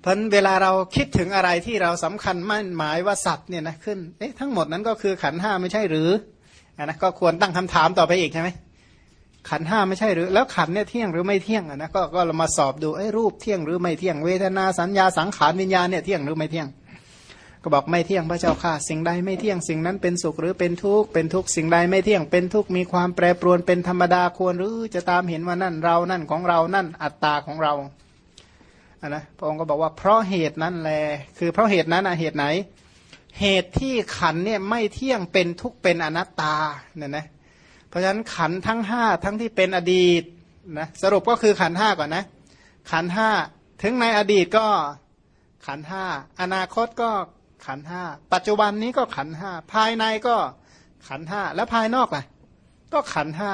เพราะเวลาเราคิดถึงอะไรที่เราสำคัญมั่นหมายว่าสัตว์เนี่ยนะขึ้นเอ๊ะทั้งหมดนั้นก็คือขันห้าไม่ใช่หรืออันนะก็ควรตั้งคำถามต่อไปอีกใช่ไหมขันห้าไม่ใช่หรือ แล้วขันเนี่ยเที่ยงหรือไม่เที่ยงอะนะก็ก็เรามาสอบดูไอ้รูปเที่ยงหรือไม่เที่ยงเวทนาสัญญาสังขารวิญญาณเนี่ยเที่ยงหรือไม่เที่ยง ก็บอกไม่เที่ยงพระเจ้าค่ะ สิ่งใดไม่เที่ยงสิ่งนั้นเป็นสุขหรือเป็นทุกข์เป็นทุกข์สิ่งใดไม่เที่ยงเป็นทุกข์มีความแปรปรวนเป็นธรรมดาควรหรือจะตามเห็นว่านั่นเรานั่นของเรานั่นอัตตาของเรา นะพระองค์ก็บอกว่าเพราะเหตุนั้นแหละคือเพราะเหตุนั้นอะเหตุไหน เหตุที่ขันเนี่ยไม่เที่ยงเป็นทุกเป็นอนัตตาเนี่ยนะเพราะฉะนั้นขันทั้งห้าทั้งที่เป็นอดีตนะสรุปก็คือขันห้าก่อนนะ ขันห้าถึงในอดีตก็ขันห้าอนาคตก็ขันห้าปัจจุบันนี้ก็ขันห้าภายในก็ขันห้าแล้วภายนอกล่ะ ก็ขันห้า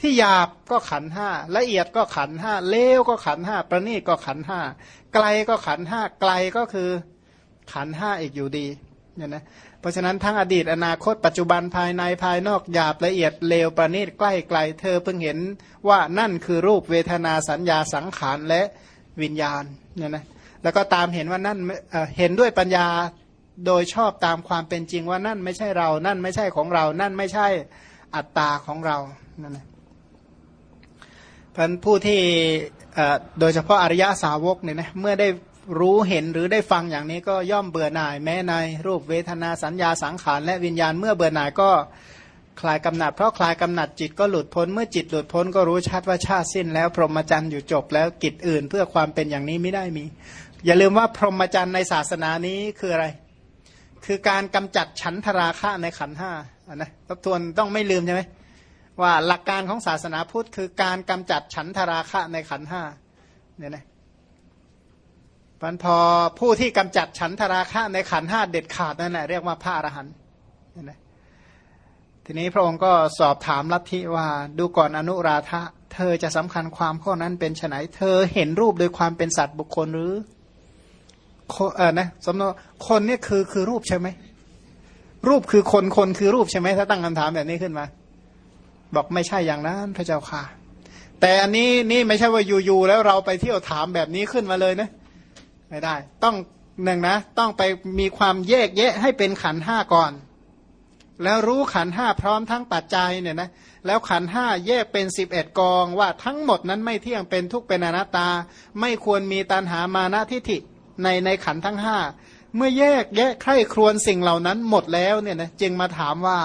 ที่หยาบก็ขันห้าละเอียดก็ขันห้าเลวก็ขันห้าประณีตก็ขันห้าไกลก็ขันห้าไกลก็คือขันห้าอีกอยู่ดีเนี่ยนะเพราะฉะนั้นทั้งอดีตอนาคตปัจจุบันภายในภายนอกหยาบละเอียดเลวประณีตใกล้ไกล เธอเพิ่งเห็นว่านั่นคือรูปเวทนาสัญญาสังขารและวิญญาณเนี่ยนะแล้วก็ตามเห็นว่านั่นเห็นด้วยปัญญาโดยชอบตามความเป็นจริงว่านั่นไม่ใช่เรา นั่นไม่ใช่ของเรา นั่นไม่ใช่อัตตาของเรานั่นแหละ พันผู้ที่โดยเฉพาะอริยสาวกเนี่ยนะเมื่อได้รู้เห็นหรือได้ฟังอย่างนี้ก็ย่อมเบื่อหน่าย แม้ในรูปเวทนาสัญญาสังขารและวิญญาณเมื่อเบื่อหน่ายก็คลายกำหนัดเพราะคลายกำหนัดจิตก็หลุดพ้นเมื่อจิตหลุดพ้นก็รู้ชัดว่าชาติสิ้นแล้ว พรหมจรรย์อยู่จบแล้วกิจอื่นเพื่อความเป็นอย่างนี้ไม่ได้มี อย่าลืมว่าพรหมจรรย์ในศาสนานี้คืออะไร คือการกำจัดฉันทราคะในขันห้านะทบทวนต้องไม่ลืมใช่ไหม ว่าหลักการของศาสนาพุทธคือการกำจัดฉันทราคะในขันห้าเนี่ยนะพันพอผู้ที่กำจัดฉันทราคะในขันห้าเด็ดขาดนั่นแหละเรียกว่าพระอรหันต์เนี่ยนะทีนี้พระองค์ก็สอบถามลัทธิว่าดูก่อนอนุราธะเธอจะสำคัญความข้อนั้นเป็นไนเธอเห็นรูปโดยความเป็นสัตว์บุคคลหรือเออนะสมมติคนนี่คือคือรูปใช่ไหมรูปคือคนคนคือรูปใช่ไหมถ้าตั้งคำถามแบบนี้ขึ้นมา บอกไม่ใช่อย่างนั้นพระเจ้าค่ะ แต่อันนี้นี่ไม่ใช่ว่าอยู่ๆแล้วเราไปเที่ยวถามแบบนี้ขึ้นมาเลยนะไม่ได้ ต้องหนึ่งนะ ต้องไปมีความแยกแยะให้เป็นขันห้าก่อน แล้วรู้ขันห้าพร้อมทั้งปัจจัยเนี่ยนะแล้วขันห้าแยกเป็นสิบเอ็ดกองว่าทั้งหมดนั้นไม่เที่ยงเป็นทุกเป็นอนัตตา ไม่ควรมีตันหามานะทิฐิในในขันทั้งห้าเมื่อแยกแยะใคร่ครวญสิ่งเหล่านั้นหมดแล้วเนี่ยนะจึงมาถามว่า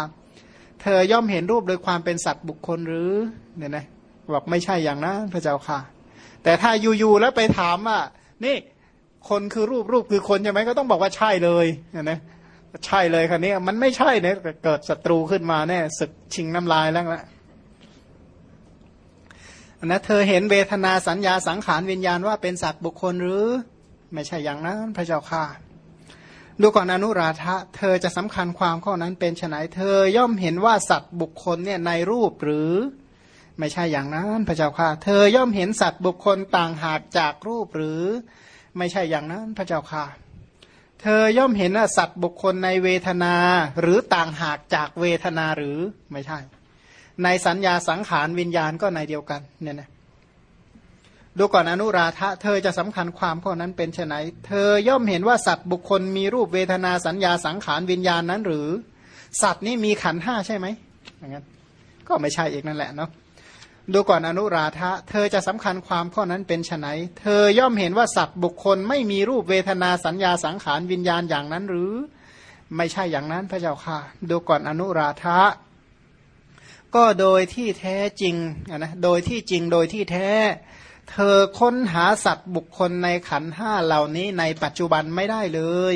เธอย่อมเห็นรูปโดยความเป็นสัตว์บุคคลหรือเนี่ยนะบอกไม่ใช่อย่างนั้นพระเจ้าค่ะ แต่ถ้าอยู่ๆแล้วไปถามว่านี่คนคือรูปรูปคือคนใช่ไหมก็ต้องบอกว่าใช่เลยเนี่ยนะใช่เลยคันนี้มันไม่ใช่เนี่ยเกิดศัตรูขึ้นมาแน่ศึกชิงน้ำลายแล้วละนะเธอเห็นเวทนาสัญญาสังขารวิญญาณว่าเป็นสัตว์บุคคลหรือ ไม่ใช่อย่างนั้นพระเจ้าค่ะ ดูก่อนอนุราธะเธอจะสำคัญความข้อนั้นเป็นไนเธอย่อมเห็นว่าสัตว์บุคคลเนี่ยในรูปหรือ ไม่ใช่อย่างนั้นพระเจ้าค่ะ เธอย่อมเห็นสัตว์บุคคลต่างหากจากรูปหรือ ไม่ใช่อย่างนั้นพระเจ้าค่ะ เธอย่อมเห็นสัตว์บุคคลในเวทนา หรือต่างหากจากเวทนาหรือไม่ใช่ ในสัญญาสังขารวิญญาณก็ในเดียวกันเนี่ยนะ ดูก่อนอนุราธะเธอจะสำคัญความข้อนั้นเป็นไนเธอย่อมเห็นว่าสัตว์บุคคลมีรูปเวทนาสัญญาสังขารวิญญาณนั้นหรือ สัตว์นี้มีขันห้าใช่ไหมอย่างนั้นก็ไม่ใช่อีกนั่นแหละเนาะดูก่อนอนุราธะเธอจะสำคัญความข้อนั้นเป็นไนเธอย่อมเห็นว่าสัตว์บุคคลไม่มีรูปเวทนาสัญญาสังขารวิญญาณอย่างนั้นหรือ ไม่ใช่อย่างนั้นพระเจ้าค่ะ ดูก่อนอนุราธะก็โดยที่แท้จริงนะโดยที่จริงโดยที่แท้ เธอค้นหาสัตว์บุคคลในขันห้าเหล่านี้ในปัจจุบันไม่ได้เลย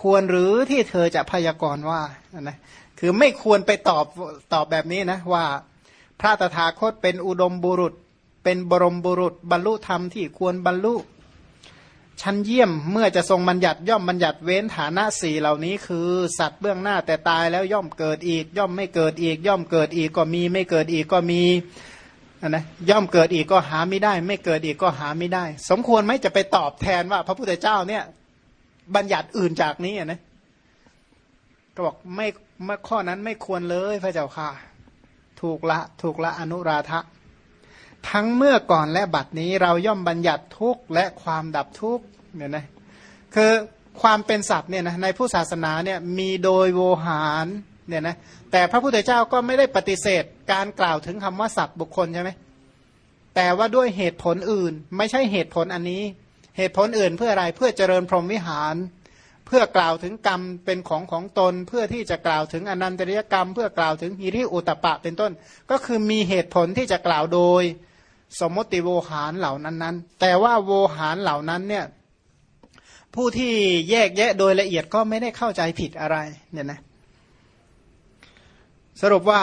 ควรหรือที่เธอจะพยากรณ์ว่านะคือไม่ควรไปตอบตอบแบบนี้นะว่า พระตถาคตเป็นอุดมบุรุษ เป็นบรมบุรุษ บรรลุธรรมที่ควรบรรลุชั้นเยี่ยมเมื่อจะทรงบัญญัติย่อมบัญญัติเว้นฐานะสี่เหล่านี้คือ สัตว์เบื้องหน้าแต่ตายแล้วย่อมเกิดอีก ย่อมไม่เกิดอีก ย่อมเกิดอีกก็มี ไม่เกิดอีกก็มี นะย่อมเกิดอีกก็หาไม่ได้ ไม่เกิดอีกก็หาไม่ได้ สมควรไหมจะไปตอบแทนว่า พระพุทธเจ้าเนี่ย บัญญัติอื่นจากนี้นะก็บอกไม่ไม่ข้อนั้นไม่ควรเลยพระเจ้าค่ะ ถูกละถูกละอนุราธะทั้งเมื่อก่อนและบัดนี้เราย่อมบัญญัติทุกข์และความดับทุกข์เนี่ยนะคือความเป็นสัตว์เนี่ยนะในผู้ศาสนาเนี่ยมีโดยโวหาร เนี่ยนะแต่พระพุทธเจ้าก็ไม่ได้ปฏิเสธการกล่าวถึงคำว่าสัตว์บุคคลใช่ไหมแต่ว่าด้วยเหตุผลอื่น ไม่ใช่เหตุผลอันนี้ เหตุผลอื่นเพื่ออะไรเพื่อเจริญพรหมวิหาร เพื่อกล่าวถึงกรรมเป็นของของตน เพื่อที่จะกล่าวถึงอนันตริยกรรม เพื่อกล่าวถึงฮิริอุตปะเป็นต้น ก็คือมีเหตุผลที่จะกล่าวโดย สมมติโวหารเหล่านั้นนั้นแต่ว่าโวหารเหล่านั้นเนี่ยผู้ที่แยกแยะโดยละเอียดก็ไม่ได้เข้าใจผิดอะไรเนี่ยนะ สรุปว่า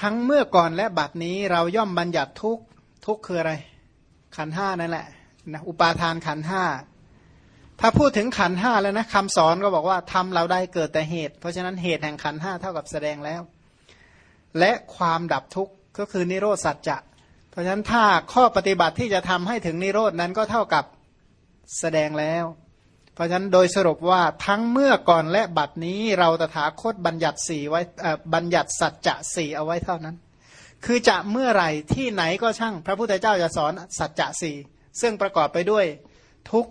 ทั้งเมื่อก่อนและบัดนี้เราย่อมบัญญัติทุกทุกคืออะไร ขันห้านั่นแหละนะอุปาทานขันห้าถ้าพูดถึงขันห้าแล้วนะคำสอนก็บอกว่าทำเราได้เกิดแต่เหตุ เพราะฉะนั้นเหตุแห่งขันห้าเท่ากับแสดงแล้ว และความดับทุกข์ก็คือนิโรธสัจจะ เพราะฉะนั้นถ้าข้อปฏิบัติที่จะทำให้ถึงนิโรดนั้นก็เท่ากับแสดงแล้ว เพราะฉะนั้นโดยสรุปว่าทั้งเมื่อก่อนและบัดนี้เราตถาคตบัญญัติสี่ไว้บัญญัติสัจจะสี่เอาไว้เท่านั้น คือจะเมื่อไหร่ที่ไหนก็ช่างพระพุทธเจ้าจะสอนสัจจะสี่ซึ่งประกอบไปด้วยทุก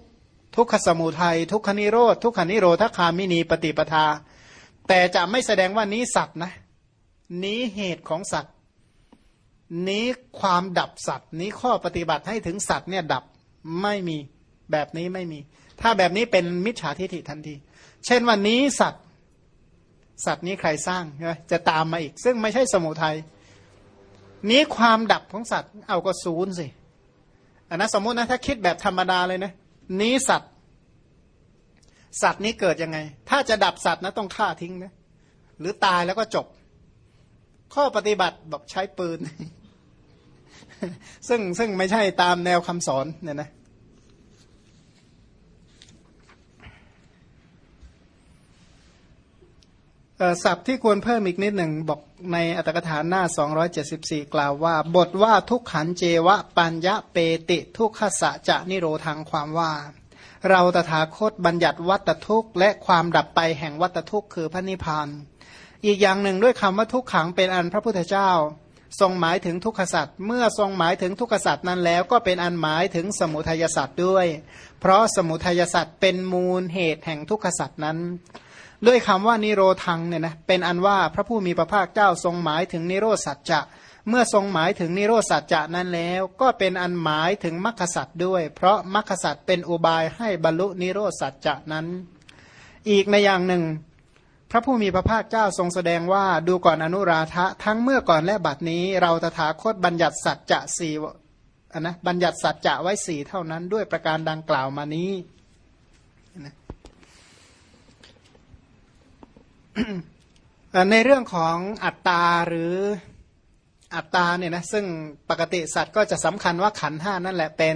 ทุกขสมุทัยทุกขนิโรธทุกขนิโรธคามินีปฏิปทา แต่จะไม่แสดงว่านี้สัตว์นะ นี้เหตุของสัตว์ นี้ความดับสัตว์ นี้ข้อปฏิบัติให้ถึงสัตว์เนี่ยดับไม่มีแบบนี้ไม่มี ถ้าแบบนี้เป็นมิจฉาทิฏฐิทันที เช่นวันนี้สัตว์ สัตว์นี้ใครสร้างใช่ไหมจะตามมาอีก ซึ่งไม่ใช่สมุทัยนี้ความดับของสัตว์เอาก็ศูนย์สิอันนะสมมุตินะถ้าคิดแบบธรรมดาเลยนะ นี้สัตว์ สัตว์นี้เกิดยังไง ถ้าจะดับสัตว์นะต้องฆ่าทิ้งนะหรือตายแล้วก็จบ ข้อปฏิบัติบอกใช้ปืน ซึ่งซึ่งไม่ใช่ตามแนวคำสอนเนี่ยนะ ศัพท์ที่ควรเพิ่มอีกนิดหนึ่งบอกในอัตถกถาหน้า 274 กล่าวว่า บทว่าทุกขันเจวะปัญญะเปติทุกขสะจะนิโรทางความว่า เราตถาคตบัญญัติวัตทุกข์ และความดับไปแห่งวัตทุกข์คือพระนิพพานอีกอย่างหนึ่งด้วยคำว่าทุกขังเป็นอันพระพุทธเจ้า ทรงหมายถึงทุกขสัตว์เมื่อทรงหมายถึงทุกขสัตว์นั้นแล้วก็เป็นอันหมายถึงสมุทัยสัตว์ด้วย เพราะสมุทัยสัตว์เป็นมูลเหตุแห่งทุกขสัตว์นั้น ด้วยคำว่านิโรธังเนี่ยนะเป็นอันว่าพระผู้มีพระภาคเจ้าทรงหมายถึงนิโรธสัจจะ เมื่อทรงหมายถึงนิโรธสัจจะนั้นแล้ว ก็เป็นอันหมายถึงมรรคสัจด้วย เพราะมรรคสัจเป็นอุบายให้บรรลุนิโรธสัจจะนั้น อีกในอย่างหนึ่ง พระผู้มีพระภาคเจ้าทรงแสดงว่าดูก่อนอนุราธะทั้งเมื่อก่อนและบัดนี้ เราตถาคตบัญญัติสัจจะสี่นะบัญญัติสัจจะไว้สี่เท่านั้นด้วยประการดังกล่าวมานี้นะ ในเรื่องของอัตตาหรืออัตตาเนี่ยนะซึ่งปกติสัตว์ก็จะสำคัญว่าขันห้านั่นแหละเป็น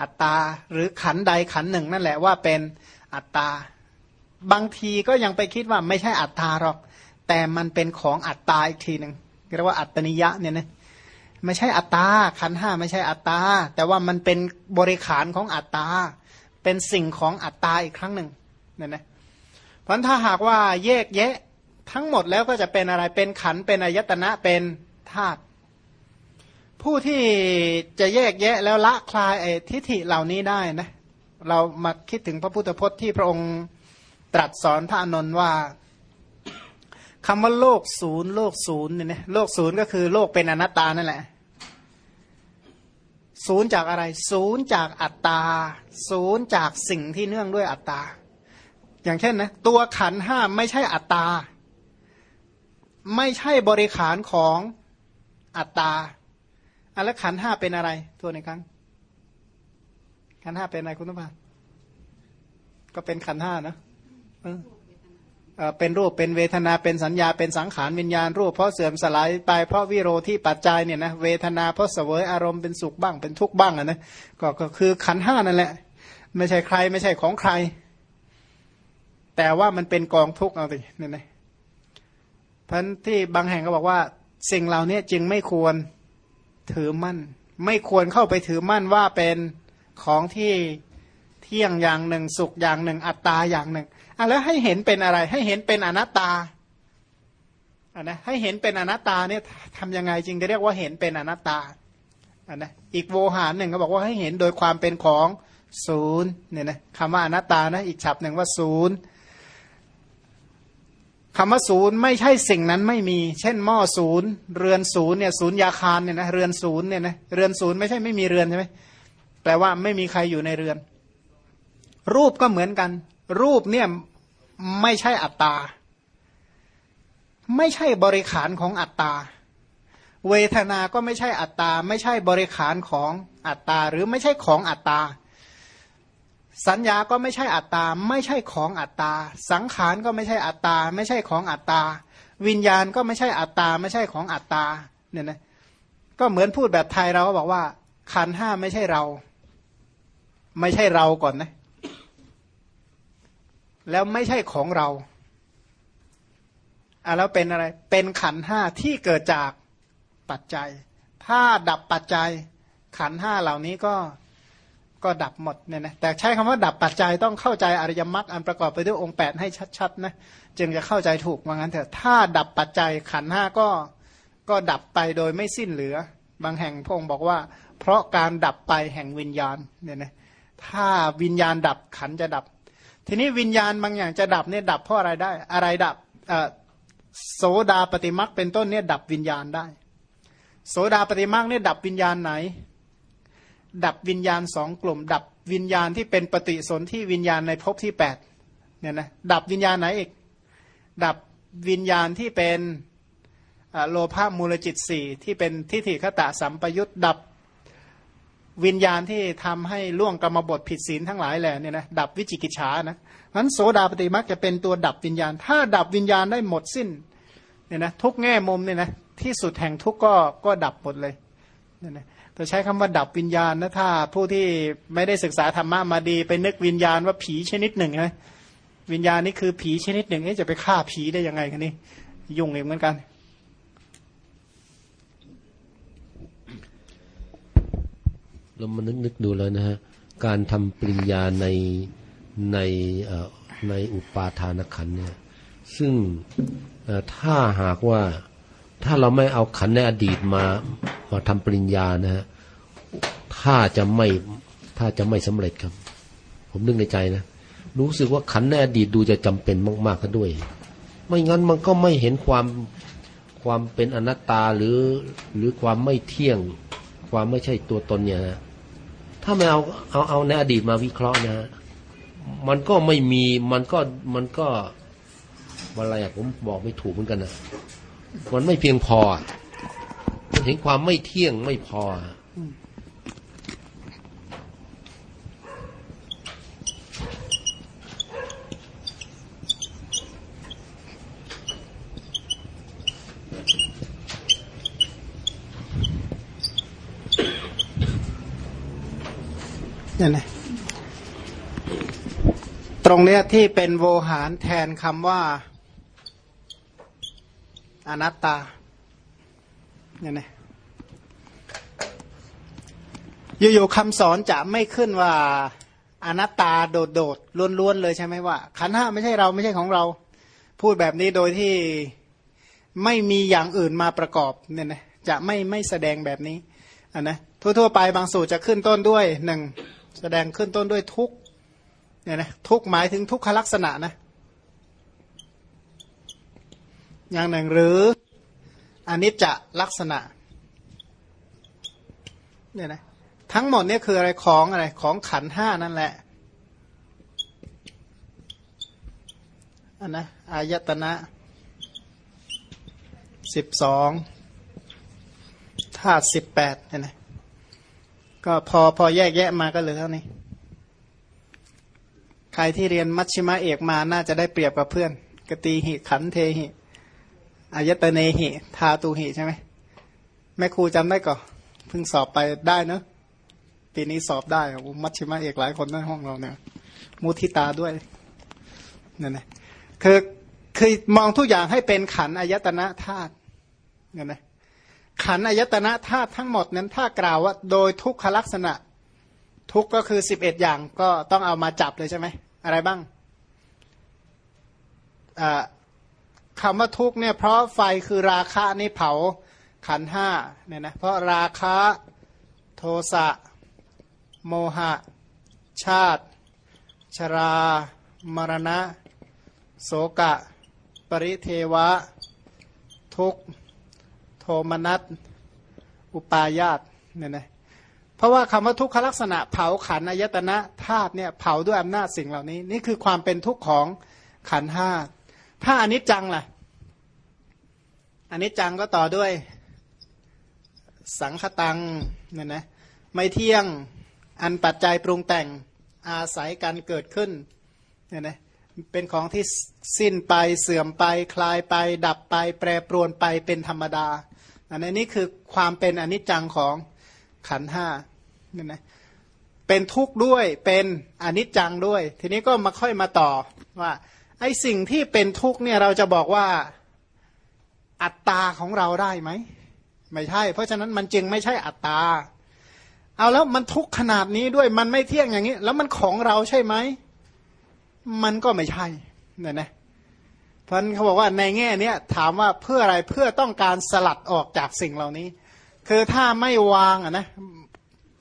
อัตตา หรือขันใดขันหนึ่งนั่นแหละว่าเป็นอัตตา บางทีก็ยังไปคิดว่าไม่ใช่อัตตาหรอก แต่มันเป็นของอัตตาอีกทีหนึ่งเรียกว่าอัตนิยะเนี่ยนะไม่ใช่อัตตาขันห้าไม่ใช่อัตตา แต่ว่ามันเป็นบริขารของอัตตา เป็นสิ่งของอัตตาอีกครั้งหนึ่งเนี่ยนะ เพราะถ้าหากว่าแยกแยะทั้งหมดแล้วก็จะเป็นอะไรเป็นขันเป็นอายตนะเป็นธาตุผู้ที่จะแยกแยะแล้วละคลายไอ้ทิฏฐิเหล่านี้ได้นะเรามาคิดถึงพระพุทธพจน์ที่พระองค์ตรัสสอนพระอนนท์ว่าคำว่าโลกศูนย์โลกศูนย์เนี่ยนะโลกศูนย์ก็คือโลกเป็นอนัตตานั่นแหละศูนย์จากอะไร ศูนย์จากอัตตา ศูนย์จากสิ่งที่เนื่องด้วยอัตตา อย่างเช่นนะตัวขันห้าไม่ใช่อัตตา ไม่ใช่บริขารของอัตตาอันแล้วขันห้าเป็นอะไรตัวในครั้งขันห้าเป็นอะไรคุณต้องมาก็เป็นขันห้านะเป็นรูปเป็นเวทนาเป็นสัญญาเป็นสังขารวิญญาณ รูปเพราะเสื่อมสลายไปเพราะวิโรที่ปัจจัยเนี่ยนะเวทนาเพราะเสวยอารมณ์เป็นสุขบ้างเป็นทุกข์บ้างอะนะก็คือขันห้านั่นแหละ ไม่ใช่ใครไม่ใช่ของใคร แต่ว่ามันเป็นกองทุกข์เอาสิเนี่ยนะพันที่บางแห่งก็บอกว่า สิ่งเหล่านี้จึงไม่ควรถือมั่น ไม่ควรเข้าไปถือมั่นว่าเป็นของที่เที่ยงอย่างหนึ่งสุขอย่างหนึ่ง อัตตาอย่างหนึ่งอะแล้วให้เห็นเป็นอะไร ให้เห็นเป็นอนัตตาอะนะให้เห็นเป็นอนัตตาเนี่ยทำยังไงจึงจะเรียกว่าเห็นเป็นอนัตตาอะนะอีกโวหารหนึ่งก็บอกว่าให้เห็นโดยความเป็นของศูนย์เนี่ยนะคำว่าอนัตตานะอีกฉับหนึ่งว่าศูนย์ คำว่าศูนย์ไม่ใช่สิ่งนั้นไม่มี เช่นหม้อศูนย์เรือนศูนย์เนี่ยศูนย์ยาคารเนี่ยนะเรือนศูนย์เนี่ยนะเรือนศูนย์ไม่ใช่ไม่มีเรือนใช่ไหมแปลว่าไม่มีใครอยู่ในเรือน รูปก็เหมือนกัน รูปเนี่ยไม่ใช่อัตตา ไม่ใช่บริขารของอัตตา เวทนา ก็ไม่ใช่อัตตา ไม่ใช่บริขารของอัตตา หรือไม่ใช่ของอัตตา สัญญาก็ไม่ใช่อัตตา ไม่ใช่ของอัตตา สังขารก็ไม่ใช่อัตตา ไม่ใช่ของอัตตา วิญญาณก็ไม่ใช่อัตตา ไม่ใช่ของอัตตาเนี่ยนะก็เหมือนพูดแบบไทยเราก็บอกว่า ขันห้าไม่ใช่เรา ไม่ใช่เราก่อนนะ แล้วไม่ใช่ของเราอะแล้วเป็นอะไร เป็นขันห้าที่เกิดจากปัจจัย ถ้าดับปัจจัย ขันห้าเหล่านี้ก็ ก็ดับหมดเนี่ยนะแต่ใช้คำว่าดับปัจจัยต้องเข้าใจอริยมรรคอันประกอบไปด้วยองค์ 8 ให้ชัดๆนะจึงจะเข้าใจถูกว่างั้นเถอะถ้าดับปัจจัยขันห้าก็ก็ดับไปโดยไม่สิ้นเหลือ บางแห่งพงค์บอกว่า เพราะการดับไปแห่งวิญญาณเนี่ยนะถ้าวิญญาณดับขันจะดับ ทีนี้วิญญาณบางอย่างจะดับเนี่ยดับเพราะอะไรได้ อะไรดับโสดาปฏิมักเป็นต้นเนี่ยดับวิญญาณได้ โสดาปฏิมักเนี่ยดับวิญญาณไหน ดับวิญญาณสองกลุ่ม ดับวิญญาณที่เป็นปฏิสนธิวิญญาณในภพที่แปดเนี่ยนะดับวิญญาณไหนอีก ดับวิญญาณที่เป็นโลภะมูลจิตสี่ที่เป็นทิฏฐิขตะสัมปยุตดับวิญญาณที่ทำให้ล่วงกรรมบทผิดศีลทั้งหลายแหละเนี่ยนะดับวิจิกิจฉานะนั้นโสดาปฏิมักจะเป็นตัวดับวิญญาณ ถ้าดับวิญญาณได้หมดสิ้นเนี่ยนะทุกแง่มุมเนี่ยนะที่สุดแห่งทุกก็ก็ดับหมดเลยเนี่ยนะ แต่ใช้คำว่าดับวิญญาณนะถ้า ผู้ที่ไม่ได้ศึกษาธรรมะมาดี ไปนึกวิญญาณว่าผีชนิดหนึ่งนะวิญญาณนี่คือผีชนิดหนึ่งจะไปฆ่าผีได้ยังไงกันนี่ยุ่งเองเหมือนกัน เรามานึกนึกดูแล้วนะฮะการทำปริญญาในในในอุปาทานขันเนี่ยซึ่งถ้าหากว่าถ้าเราไม่เอาขันในอดีตมา มาทำปริญญานะฮะถ้าจะไม่ถ้าจะไม่สำเร็จครับ ผมนึกในใจนะ รู้สึกว่าขันในอดีตดูจะจำเป็นมากๆก็ด้วย ไม่งั้นมันก็ไม่เห็นความความเป็นอนัตตาหรือหรือความไม่เที่ยง ความไม่ใช่ตัวตนเนี่ยนะถ้าไม่เอาเอาเอาในอดีตมาวิเคราะห์นะมันก็ไม่มีมันก็มันก็อะไรอะผมบอกไม่ถูกเหมือนกันนะมันไม่เพียงพอ มันเห็นความไม่เที่ยงไม่พอเนี่ยนะตรงเนี้ยที่เป็นโวหารแทนคำว่า อนัตตา เนี่ยนะอยู่ๆคำสอนจะไม่ขึ้นว่าอนัตตาโดดๆล้วนๆเลยใช่ไหมว่า ขันห้าไม่ใช่เราไม่ใช่ของเรา พูดแบบนี้โดยที่ไม่มีอย่างอื่นมาประกอบเนี่ยนะจะไม่ไม่แสดงแบบนี้อะนะทั่วๆไปบางสูตรจะขึ้นต้นด้วยหนึ่งแสดงขึ้นต้นด้วยทุกเนี่ยนะทุกหมายถึงทุกขลักษณะนะ อย่างหนึ่งหรือ อนิจจลักษณะเนี่ยนะทั้งหมดเนี่ยคืออะไรของอะไรของขันห้านั่นแหละอันนะอายตนะสิบสองธาตุสิบแปดเนี่ยนะก็พอพอแยกแยะมาก็เหลือเท่านี้ ใครที่เรียนมัชชิมะเอกมาน่าจะได้เปรียบกับเพื่อน กตีหิขันเทหิ อายตเนหิทาตูหิใช่ไหมแม่ครูจำได้ก่อนเพิ่งสอบไปได้เนอะปีนี้สอบได้มัชชิมาเอกหลายคนในห้องเราเนี่ยมุทิตาด้วยนั่นนะคือคือมองทุกอย่างให้เป็นขันอายตนะธาตุนั่นนะขันอายตนะธาตุทั้งหมดนั้นถ้ากล่าวว่าโดยทุกขลักษณะ ทุกก็คือสิบเอ็ดอย่างก็ต้องเอามาจับเลยใช่ไหมอะไรบ้างอ่า คำว่าทุกเนี่ยเพราะไฟคือราคะนี่เผาขันห้าเนี่ยนะเพราะราคะโทสะโมหะ ชาติ ชรามรณะ โสกะ ปริเทวะ ทุกโทมนัสอุปาญาตเนี่ยนะเพราะว่าคำว่าทุกขลักษณะเผาขันอายตนะธาตุเนี่ยเผาด้วยอำนาจสิ่งเหล่านี้ นี่คือความเป็นทุกข์ของขันห้า ถ้าอนิจจังล่ะอนิจจังก็ต่อด้วย สังคตังเนี่ยนะไม่เที่ยงอันปัจจัยปรุงแต่งอาศัยการเกิดขึ้นเนี่ยนะเป็นของที่สิ้นไปเสื่อมไป คลายไป ดับไป แปรปรวนไปเป็นธรรมดาอันนี้คือความเป็นอนิจจังของขันห้าเนี่ยนะเป็นทุกข์ด้วยเป็นอนิจจังด้วย ทีนี้ก็มาค่อยมาต่อว่า ไอสิ่งที่เป็นทุกข์เนี่ยเราจะบอกว่าอัตตาของเราได้ไหมไม่ใช่ เพราะฉะนั้นมันจึงไม่ใช่อัตตา เอาแล้วมันทุกข์ขนาดนี้ด้วยมันไม่เที่ยงอย่างนี้ แล้วมันของเราใช่ไหมมันก็ไม่ใช่เนี่ยนะเพราะเขาบอกว่าในแง่เนี้ยถามว่าเพื่ออะไรเพื่อต้องการสลัดออกจากสิ่งเหล่านี้ คือถ้าไม่วางอะนะ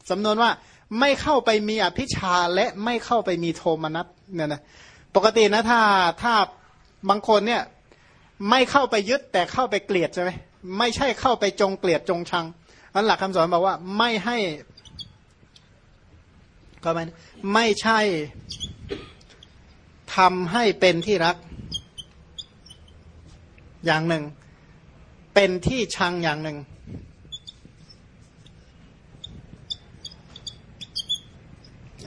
สำนวนว่าไม่เข้าไปมีอภิชาและไม่เข้าไปมีโทมนัสเนี่ยนะ ปกตินะถ้าถ้าบางคนเนี่ยไม่เข้าไปยึดแต่เข้าไปเกลียดใช่ไหมไม่ใช่เข้าไปจงเกลียดจงชังอันหลักคำสอนบอกว่าไม่ให้ก็ไม่ไม่ใช่ทำให้เป็นที่รัก อย่างหนึ่ง เป็นที่ชังอย่างหนึ่ง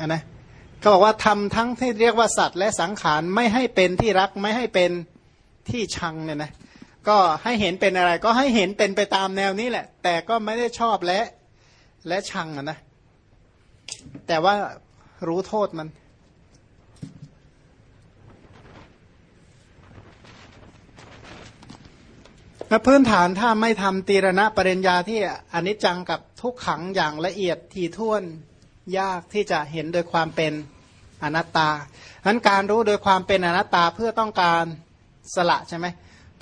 อันนะ เขาบอกว่าทำทั้งที่เรียกว่าสัตว์และสังขารไม่ให้เป็นที่รักไม่ให้เป็นที่ชังเนี่ยนะก็ให้เห็นเป็นอะไร ก็ให้เห็นเป็นไปตามแนวนี้แหละ แต่ก็ไม่ได้ชอบและและชังนะแต่ว่ารู้โทษมันพื้นฐานถ้าไม่ทำตีรณะปริญญาที่อนิจจังกับทุกขังอย่างละเอียดทีท่วนยากที่จะเห็นโดยความเป็น อนัตตาฉะนั้นการรู้โดยความเป็นอนัตตาเพื่อต้องการสละใช่ไหม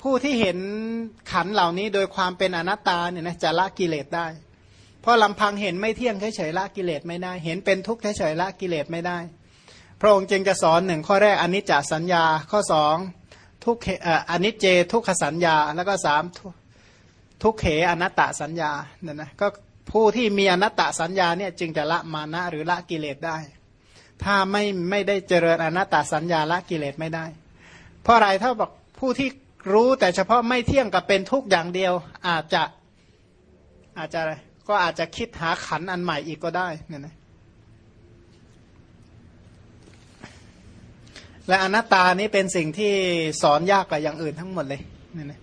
ผู้ที่เห็นขันเหล่านี้โดยความเป็นอนัตตาเนี่ยนะจะละกิเลสได้ เพราะลำพังเห็นไม่เที่ยงเฉยๆละกิเลสไม่ได้ เห็นเป็นทุกข์เฉยๆละกิเลสไม่ได้ พระองค์จึงจะสอนหนึ่งข้อแรกอนิจจสัญญาข้อสองทุกอนิจเจทุกขสัญญาแล้วก็สามทุกเขอนัตตสัญญาเนี่ยนะก็ผู้ที่มีอนัตตสัญญาเนี่ยจึงจะละมานะหรือละกิเลสได้ ถ้าไม่ไม่ได้เจริญอนัตตสัญญาละกิเลสไม่ได้ เพราะอะไรถ้าบอกผู้ที่รู้แต่เฉพาะไม่เที่ยงกับเป็นทุกอย่างเดียว อาจจะอาจจะก็อาจจะคิดหาขันอันใหม่อีกก็ได้เนี่ยนะและอนัตตานี้เป็นสิ่งที่สอนยากกว่าอย่างอื่นทั้งหมดเลยเนี่ยนะ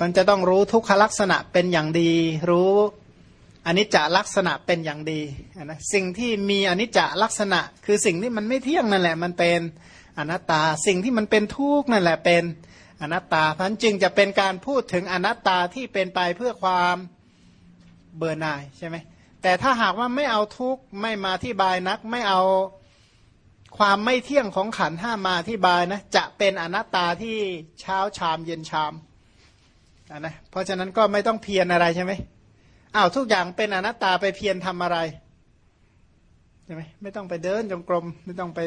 มันจะต้องรู้ทุกขลักษณะเป็นอย่างดี รู้ อนิจจลักษณะเป็นอย่างดีนะสิ่งที่มีอนิจจลักษณะ คือสิ่งที่มันไม่เที่ยงนั่นแหละ มันเป็นอนัตตาสิ่งที่มันเป็นทุกข์นั่นแหละเป็นอนัตตาพันจึงจะเป็นการพูดถึงอนัตตาที่เป็นไปเพื่อความเบื่อหน่ายใช่ไหมแต่ถ้าหากว่าไม่เอาทุกข์ไม่มาที่บายนัก ไม่เอาความไม่เที่ยงของขันห้ามาที่บายนะจะเป็นอนัตตาที่เช้าชามเย็นชามนะเพราะฉะนั้นก็ไม่ต้องเพียรอะไรใช่ไหม อ้าวทุกอย่างเป็นอนัตตาไปเพียรทำอะไรใช่ไหมไม่ต้องไปเดินจงกรมไม่ต้องไป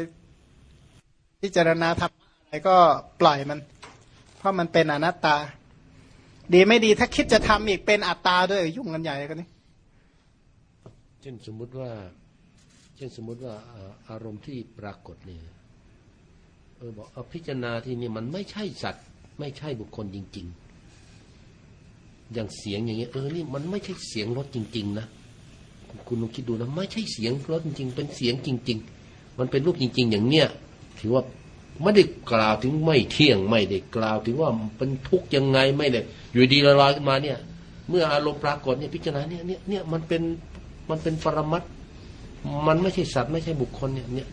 พิจารณาทำอะไรก็ปล่อยมัน เพราะมันเป็นอนัตตา ดีไม่ดีถ้าคิดจะทำอีกเป็นอัตตาด้วยยุ่งกันใหญ่กันนี่เช่นสมมุติว่า เช่นสมมุติว่าอารมณ์ที่ปรากฏเนี่ยเออบอกพิจารณาที่นี่มันไม่ใช่สัตว์ ไม่ใช่บุคคลจริง ๆ อย่างเสียงอย่างเงี้ยเออนี่มันไม่ใช่เสียงรถจริง ๆ นะคุณลองคิดดูนะไม่ใช่เสียงรถจริง ๆ เป็นเสียงจริง ๆ มันเป็นรูปจริง ๆ อย่างเนี้ยถือว่าไม่ได้กล่าวถึงไม่เที่ยงไม่ได้กล่าวถึงว่าเป็นทุกข์ยังไงไม่ได้อยู่ดีลอยขึ้นมาเนี่ย เมื่ออารมณ์ปรากฏเนี่ยพิจารณาเนี่ยเนี่ยเนี่ยมันเป็นมันเป็นปรมัตมันไม่ใช่สัตว์ไม่ใช่บุคคลเนี่ยเนี่ย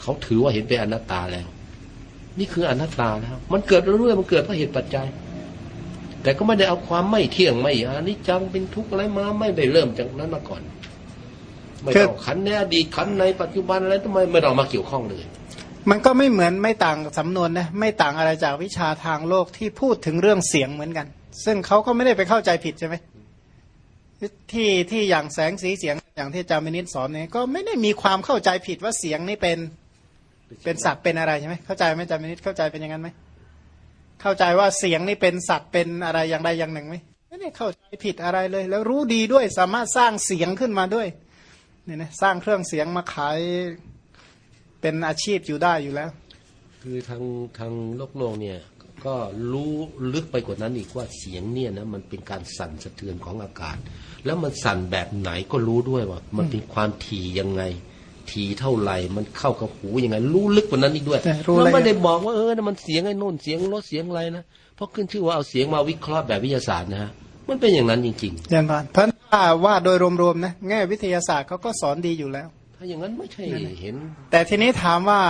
เขาถือว่าเห็นเป็นอนัตตาแล้ว นี่คืออนัตตาแล้ว มันเกิดเรื่อยๆมันเกิดเพราะเหตุปัจจัย แต่ก็ไม่ได้เอาความไม่เที่ยงไม่อานิจจังเป็นทุกข์อะไรมา ไม่ได้เริ่มจากนั้นมาก่อน ไม่ต้องขันในอดีตขันในปัจจุบันอะไรทำไมไม่ต้องมาเกี่ยวข้องเลย มันก็ไม่เหมือนไม่ต่างสำนวนนะไม่ต่างอะไรจากวิชาทางโลกที่พูดถึงเรื่องเสียงเหมือนกัน ซึ่งเขาก็ไม่ได้ไปเข้าใจผิดใช่ไหมที่ที่อย่างแสงสีเสียงอย่างที่จารย์มนิตสอนเนี่ยก็ไม่ได้มีความเข้าใจผิดว่าเสียงนี่เป็นเป็นสัตว์เป็นอะไรใช่ไหมเข้าใจไหมจารย์มนิตเข้าใจเป็นอย่างนั้นไหม เข้าใจว่าเสียงนี่เป็นสัตว์เป็นอะไรอย่างใดอย่างหนึ่งไหมไม่ได้เข้าใจผิดอะไรเลย แล้วรู้ดีด้วยสามารถสร้างเสียงขึ้นมาด้วยเนี่ยนะสร้างเครื่องเสียงมาขายเป็นอาชีพอยู่ได้อยู่แล้ว คือทางทางโลกโลกเนี่ยก็รู้ลึกไปกว่านั้นอีกว่าเสียงเนี่ยนะมันเป็นการสั่นสะเทือนของอากาศ แล้วมันสั่นแบบไหนก็รู้ด้วยว่า มันเป็นความถี่ยังไง ถี่เท่าไหร่ มันเข้ากับหูยังไง รู้ลึกกว่านั้นอีกด้วยแต่รู้แล้วละเอียดไม่ได้บอกว่าเออนะมันเสียงไอ้โน่นเสียงรถเสียงอะไรนะเพราะขึ้นชื่อว่าเอาเสียงมาวิเคราะห์แบบวิทยาศาสตร์นะฮะมันเป็นอย่างนั้นจริงเรียนผ่านเพราะถ้าว่าโดยรวมๆนะแง่วิทยาศาสตร์เขาก็สอนดีอยู่แล้วๆถ้าอย่างนั้นไม่ใช่เห็น แต่ทีนี้ถามว่า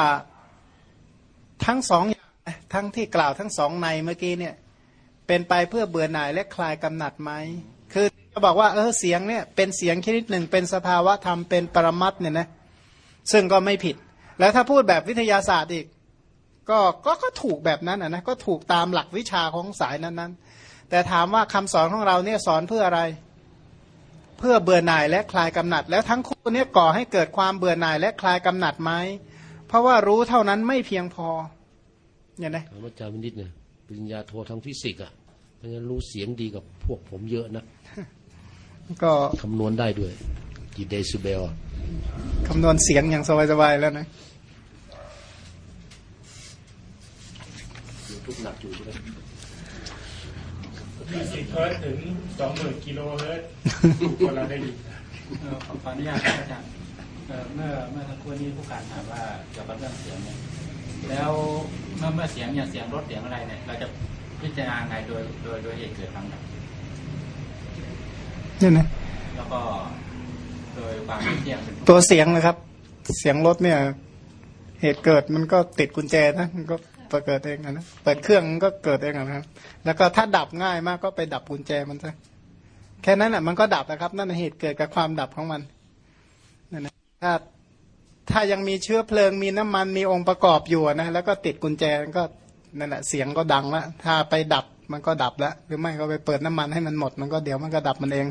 ทั้งสองอย่างนะทั้งที่กล่าวทั้งสองในเมื่อกี้เนี่ย เป็นไปเพื่อเบื่อหน่ายและคลายกำหนัดไหมคือจะบอกว่าเออเสียงเนี่ยเป็นเสียงชนิดหนึ่งเป็นสภาวะธรรมเป็นปรมัตถ์เนี่ยนะ ซึ่งก็ไม่ผิด แล้วถ้าพูดแบบวิทยาศาสตร์อีก ก็ก็ก็ถูกแบบนั้นนะนะก็ถูกตามหลักวิชาของสายนั้นๆ แต่ถามว่าคำสอนของเราเนี่ยสอนเพื่ออะไร เพื่อเบื่อหน่ายและคลายกำหนัด แล้วทั้งคู่เนี่ยก่อให้เกิดความเบื่อหน่ายและคลายกำหนัดไหมเพราะว่ารู้เท่านั้นไม่เพียงพอเนี่ยนะถามอาจารย์วินิตเนี่ยปริญญาโททางฟิสิกส์อะเพราะฉะนั้นรู้เสียงดีกับพวกผมเยอะนะก็คำนวณได้ด้วย กี่เดซิเบลอะคำนวณเสียงอย่างสบายๆแล้วนะยูทูบหนักอยู่ใช่ไหม40เฮิร์ตซ์ถึง20,000กิโลเฮิร์ตซ์คนเราได้ยินเอ่อขอขออนุญาตครับอาจารย์เอ่อเมื่อเมื่อสักครู่นี้ผู้การถามว่าเกี่ยวกับเรื่องเสียงเนี่ยแล้วเมื่อเมื่อเสียงอย่างเสียงรถเสียงอะไรเนี่ยเราจะพิจารณาไงโดยโดยโดยเหตุเกิดความดับเนี่ยนะแล้วก็ ตัวเสียงนะครับ เสียงรถเนี่ย เหตุเกิดมันก็ติดกุญแจนะมันก็เกิดเองอะนะเปิดเครื่องมันก็เกิดเองอะนะครับ แล้วก็ถ้าดับง่ายมากก็ไปดับกุญแจมันซะแค่นั้นแหะมันก็ดับนะครับ นั่นนะเหตุเกิดกับความดับของมันนั่นนะถ้าถ้ายังมีเชื้อเพลิงมีน้ำมันมีองค์ประกอบอยู่นะแล้วก็ติดกุญแจก็นั่นแหละเสียงก็ดังละถ้าไปดับมันก็ดับล้วหรือไม่ก็ไปเปิดน้ำมันให้มันหมด มันก็เดี๋ยวมันก็ดับมันเอง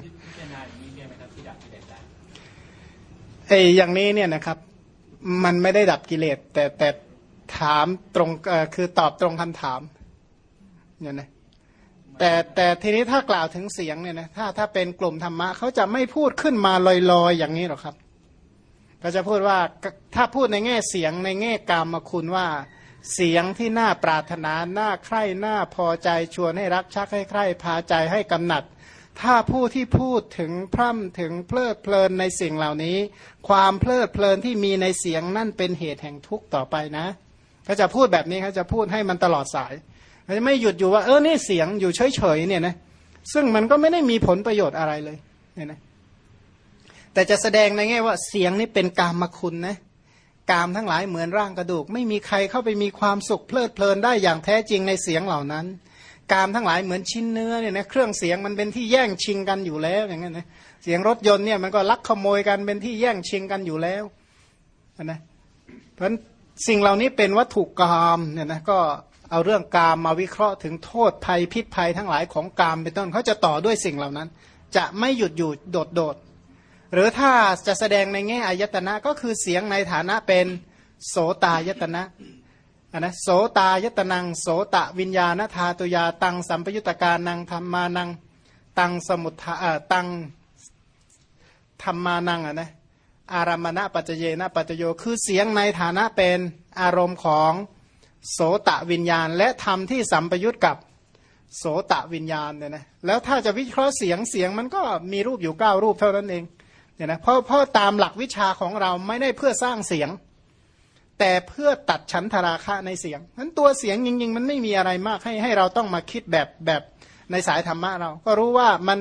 ไอ้อย่างนี้เนี่ยนะครับ มันไม่ได้ดับกิเลส แต่แต่ถามตรงคือตอบตรงคำถามเนี่ยนะแต่แต่ทีนี้ถ้ากล่าวถึงเสียงเนี่ยนะถ้าถ้าเป็นกลุ่มธรรมะเขาจะไม่พูดขึ้นมาลอยๆ อย่างนี้หรอกครับก็จะพูดว่าถ้าพูดในแง่เสียงในแง่กรรมคุณว่า เสียงที่น่าปรารถนา น่าใคร่ น่าพอใจชวนให้รักชักให้ใคร่พาใจให้กำหนัด ถ้าผู้ที่พูดถึงพร่ำถึงเพลิดเพลินในสิ่งเหล่านี้ ความเพลิดเพลินที่มีในเสียงนั่นเป็นเหตุแห่งทุกข์ต่อไปนะเขาจะพูดแบบนี้เขาจะพูดให้มันตลอดสายเขาจะไม่หยุดอยู่ว่าเออนี่เสียงอยู่เฉยๆเนี่ยนะซึ่งมันก็ไม่ได้มีผลประโยชน์อะไรเลยเนี่ยนะแต่จะแสดงในแง่ว่าเสียงนี่เป็นกามคุณนะกามทั้งหลายเหมือนร่างกระดูก ไม่มีใครเข้าไปมีความสุขเพลิดเพลินได้อย่างแท้จริงในเสียงเหล่านั้น กามทั้งหลายเหมือนชิ้นเนื้อเนี่ยนะเครื่องเสียงมันเป็นที่แย่งชิงกันอยู่แล้วอย่างนั้นนะเสียงรถยนต์เนี่ยมันก็ลักขโมยกันเป็นที่แย่งชิงกันอยู่แล้วนะเพราะฉะนั้นสิ่งเหล่านี้เป็นวัตถุกรรมเนี่ยนะก็เอาเรื่องกามมาวิเคราะห์ถึงโทษภัยพิษภัยทั้งหลายของกามเป็นต้นเขาจะต่อด้วยสิ่งเหล่านั้น จะไม่หยุดอยู่โดดโดดหรือถ้าจะแสดงในแง่อายตนะก็คือเสียงในฐานะเป็นโสตายตนะ อันนะโสตายตนังโสตะวิญญาณธาตุยาตังสัมปยุตการนังธรรมานังตังสมุทธาตังธรรมานังอะนะอารามณปัจเจเนะปัจจโยคือเสียงในฐานะเป็นอารมณ์ของโสตะวิญญาณ และธรรมที่สัมปยุตกับโสตะวิญญาณเนี่ยนะแล้วถ้าจะวิเคราะห์เสียงเสียงมันก็มีรูปอยู่เก้ารูปเท่านั้นเองเนี่ยนะเพราะเพราะตามหลักวิชาของเราไม่ได้เพื่อสร้างเสียง แต่เพื่อตัดฉันทราคะในเสียงนั้นตัวเสียงจริงๆ มันไม่มีอะไรมากให้ให้เราต้องมาคิดแบบแบบในสายธรรมะเรา ก็รู้ว่ามัน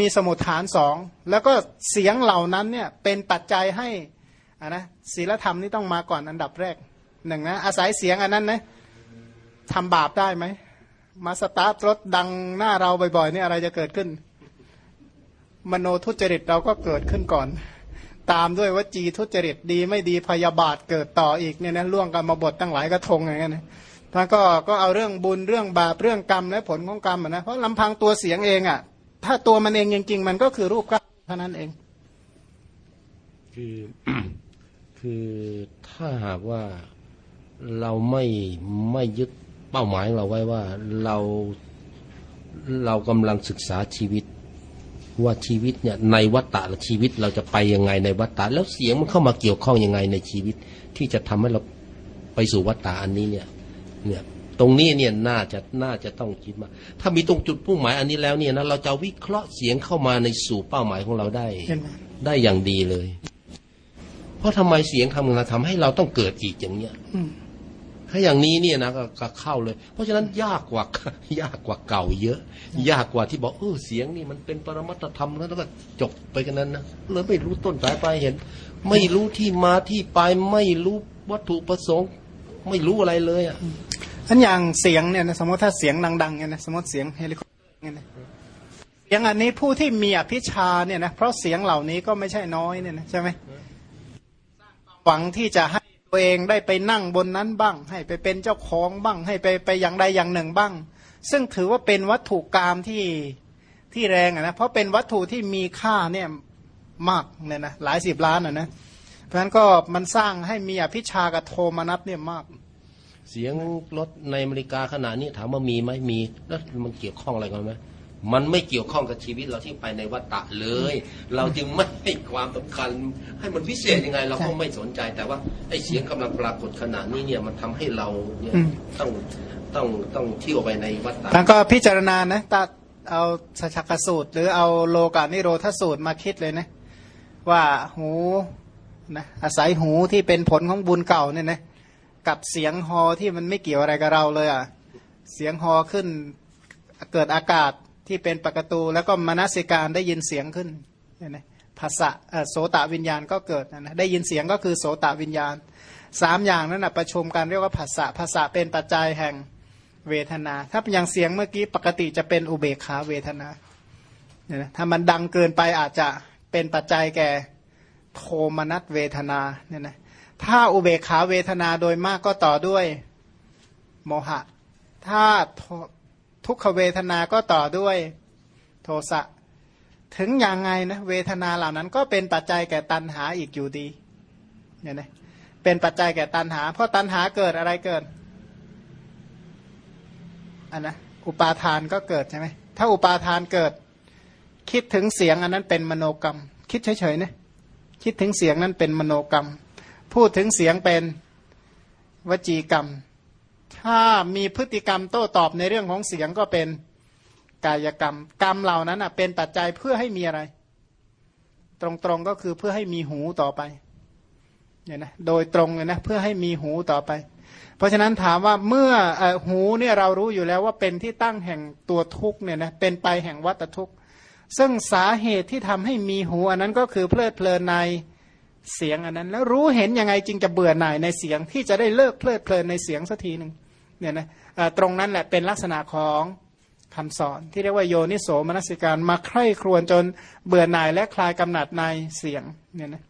มีสมุทฐานสองแล้วก็เสียงเหล่านั้นเนี่ยเป็นปัจจัยให้อะนะศีลธรรมนี่ต้องมาก่อนอันดับแรกหนึ่งนะอาศัยเสียงอันนั้นนะทำบาปได้ไหมมาสตาร์ทรถดังหน้าเราบ่อยๆนี่อะไรจะเกิดขึ้น มโนทุจริตเราก็เกิดขึ้นก่อน ตามด้วยวจีทุจริตดีไม่ดีพยาบาทเกิดต่ออีกเนี่ยนะล่วงกันมาบทตั้งหลายกระทงอย่างเงี้ยนะแล้วก็ก็เอาเรื่องบุญเรื่องบาปเรื่องกรรมและผลของกรรมนะเพราะลำพังตัวเสียงเองอะ ถ้าตัวมันเองจริงๆมันก็คือรูปกรรมเท่านั้นเอง คือคือถ้าหากว่าเราไม่ไม่ยึดเป้าหมายเราไว้ว่าเราเรากำลังศึกษาชีวิต ว่าชีวิตเนี่ยในวัฏฏะและชีวิตเราจะไปยังไงในวัฏฏะแล้วเสียงมันเข้ามาเกี่ยวข้องยังไงในชีวิต ที่จะทำให้เราไปสู่วัฏฏะอันนี้เนี่ยเนี่ยตรงนี้เนี่ยน่าจะน่าจะต้องคิดมา ถ้ามีตรงจุดมุ่งหมายอันนี้แล้วเนี่ยนะเราจะวิเคราะห์เสียงเข้ามาในสู่เป้าหมายของเราได้เห็นไหมได้อย่างดีเลย เพราะทำไมเสียงทำงานทำให้เราต้องเกิดอีกอย่างเนี้ยอืม ถ้าอย่างนี้เนี่ยนะก็ก็เข้าเลย เพราะฉะนั้นยากกว่ายากกว่าเก่าเยอะ ยากกว่าที่บอกเออเสียงนี่มันเป็นปรมัตถธรรมแล้วก็จบไปกันนั้นนะเลยไม่รู้ต้นสายปลายเหตุไม่รู้ที่มาที่ไปไม่รู้วัตถุประสงค์ ไม่รู้อะไรเลยอะอันอย่างเสียงเนี่ยนะสมมติถ้าเสียงดังๆเนี่ยนะสมมติเสียงเฮลิคอปเตอร์เนี่ยนะเสียงอันนี้ผู้ที่มีอภิชาเนี่ยนะเพราะเสียงเหล่านี้ก็ไม่ใช่น้อยเนี่ยนะใช่ไหมหวังที่จะให้ ตัวเองได้ไปนั่งบนนั้นบ้าง ให้ไปเป็นเจ้าของบ้าง ให้ไปไปอย่างใดอย่างหนึ่งบ้าง ซึ่งถือว่าเป็นวัตถุกรรมที่ที่แรงอะนะเพราะเป็นวัตถุที่มีค่าเนี่ยมากเนี่ยนะหลายสิบล้านอะนะเพราะฉะนั้นก็มันสร้างให้มีอภิชากับโทมนัสเนี่ยมาก เสียงรถในอเมริกาขนาดนี้ถามว่ามีไหมมีแล้วมันเกี่ยวข้องอะไรกันไหม มันไม่เกี่ยวข้องกับชีวิตเราที่ไปในวัฏฏะเลย เราจึงไม่ให้ความสำคัญ ให้มันพิเศษยังไง เราก็ไม่สนใจแต่ว่าไอ้เสียงกำลังปรากฏขนาดนี้เนี่ยมันทำให้เราเนี่ยอืมต้องต้องต้องเที่ยวไปในวัฏฏะแล้วก็พิจารณานะตัดเอาสัชกสูตร หรือเอาโลกานิโรธสูตรมาคิดเลยนะว่าหูนะอาศัยหูที่เป็นผลของบุญเก่าเนี่ยนะกับเสียงฮอที่มันไม่เกี่ยวอะไรกับเราเลยอะเสียงฮอขึ้นเกิดอากาศ ที่เป็นปกตูแล้วก็มนสิการได้ยินเสียงขึ้นเนี่ยนะภาษะเอ่อโสตวิญญาณก็เกิดนะได้ยินเสียงก็คือโสตวิญญาณสามอย่างนั้นนะประชุมกันเรียกว่าภาษะภาษะเป็นปัจจัยแห่งเวทนา ถ้าเป็นอย่างเสียงเมื่อกี้ปกติจะเป็นอุเบกขาเวทนาเนี่ยนะถ้ามันดังเกินไปอาจจะเป็นปัจจัยแก่โทมนัสเวทนาเนี่ยนะถ้าอุเบกขาเวทนาโดยมากก็ต่อด้วยโมหะ ถ้า ทุกขเวทนาก็ต่อด้วยโทสะถึงอย่างไงนะเวทนาเหล่านั้นก็เป็นปัจจัยแก่ตัณหาอีกอยู่ดีเนี่ยนะเป็นปัจจัยแก่ตัณหา เพราะตัณหาเกิดอะไรเกิดอันนะอุปาทานก็เกิดใช่ไหมถ้าอุปาทานเกิด คิดถึงเสียงอันนั้นเป็นมโนกรรม คิดเฉยๆนะคิดถึงเสียงนั้นเป็นมโนกรรม พูดถึงเสียงเป็นวจีกรรม ถ้ามีพฤติกรรมโต้ตอบในเรื่องของเสียงก็เป็นกายกรรม กรรมเหล่านั้นอะเป็นปัจจัยเพื่อให้มีอะไร ตรงๆก็คือเพื่อให้มีหูต่อไปเนี่ยนะโดยตรงเลยนะเพื่อให้มีหูต่อไป เพราะฉะนั้นถามว่าเมื่ออหูเนี่ยเรารู้อยู่แล้วว่าเป็นที่ตั้งแห่งตัวทุกข์เนี่ยนะเป็นไปแห่งวัตทุกข์ซึ่งสาเหตุที่ทำให้มีหูอันนั้นก็คือเพลิดเพลินในเสียงอันนั้น แล้วรู้เห็นยังไงจึงจะเบื่อหน่ายในเสียงที่จะได้เลิกเพลิดเพลินในเสียงสักทีหนึ่ง เนี่ยนะตรงนั้นแหละเป็นลักษณะของคำสอน ที่เรียกว่าโยนิโสมนสิการมาใคร่ครวญจนเบื่อหน่ายและคลายกำหนัดในเสียงเนี่ยนะ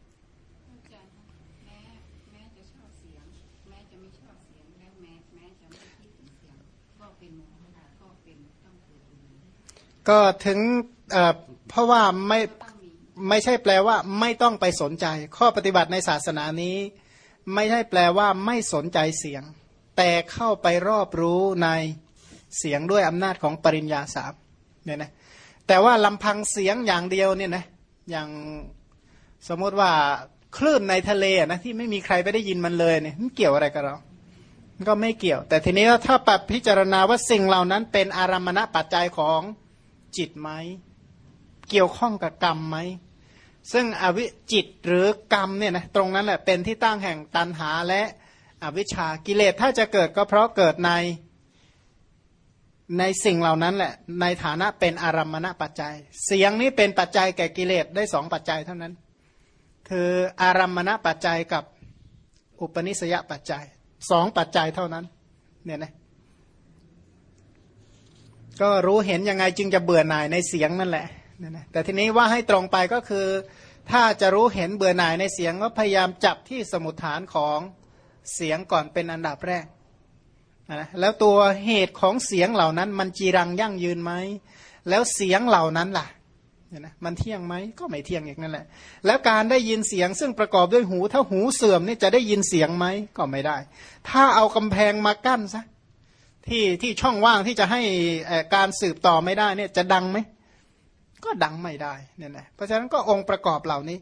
ก็ถึงเพราะว่าไม่ไม่ใช่แปลว่า ไม่ต้องไปสนใจ ข้อปฏิบัติในศาสนานี้ ไม่ใช่แปลว่า ไม่สนใจเสียง แต่เข้าไปรอบรู้ในเสียงด้วยอำนาจของปริญญาสามเนี่ยนะแต่ว่าลำพังเสียงอย่างเดียวเนี่ยนะอย่างสมมติว่าคลื่นในทะเลนะที่ไม่มีใครไปได้ยินมันเลยเนี่ยมันเกี่ยวอะไรกับเราก็ไม่เกี่ยว แต่ทีนี้ถ้าปรับพิจารณาว่าสิ่งเหล่านั้นเป็นอารมณปัจจัยของจิตไหมเกี่ยวข้องกับกรรมไหมซึ่งอวิจิตหรือกรรมเนี่ยนะตรงนั้นแหละเป็นที่ตั้งแห่งตันหาและ อวิชชากิเลสถ้าจะเกิดก็เพราะเกิดในในสิ่งเหล่านั้นแหละ ในฐานะเป็นอารัมมณปัจจัย เสียงนี้เป็นปัจจัยแก่กิเลสได้สองปัจจัยเท่านั้น คืออารัมมณปัจจัยกับอุปนิสยปัจจัยสองปัจจัยเท่านั้นเนี่ยนะก็รู้เห็นยังไงจึงจะเบื่อหน่ายในเสียงนั่นแหละเนี่ยนะแต่ทีนี้ว่าให้ตรงไปก็คือ ถ้าจะรู้เห็นเบื่อหน่ายในเสียงก็พยายามจับที่สมุดฐานของ เสียงก่อนเป็นอันดับแรกนะแล้วตัวเหตุของเสียงเหล่านั้น มันจีรังยั่งยืนไหม แล้วเสียงเหล่านั้นล่ะนะมันเที่ยงไหมก็ไม่เที่ยงอีกนั่นแหละ แล้วการได้ยินเสียงซึ่งประกอบด้วยหู ถ้าหูเสื่อมนี่จะได้ยินเสียงไหมก็ไม่ได้ ถ้าเอากำแพงมากั้นซะที่ที่ช่องว่างที่จะให้การสืบต่อไม่ได้เนี่ยจะดังไหมก็ดังไม่ได้เนี่ยนะเพราะฉะนั้นก็องค์ประกอบเหล่านี้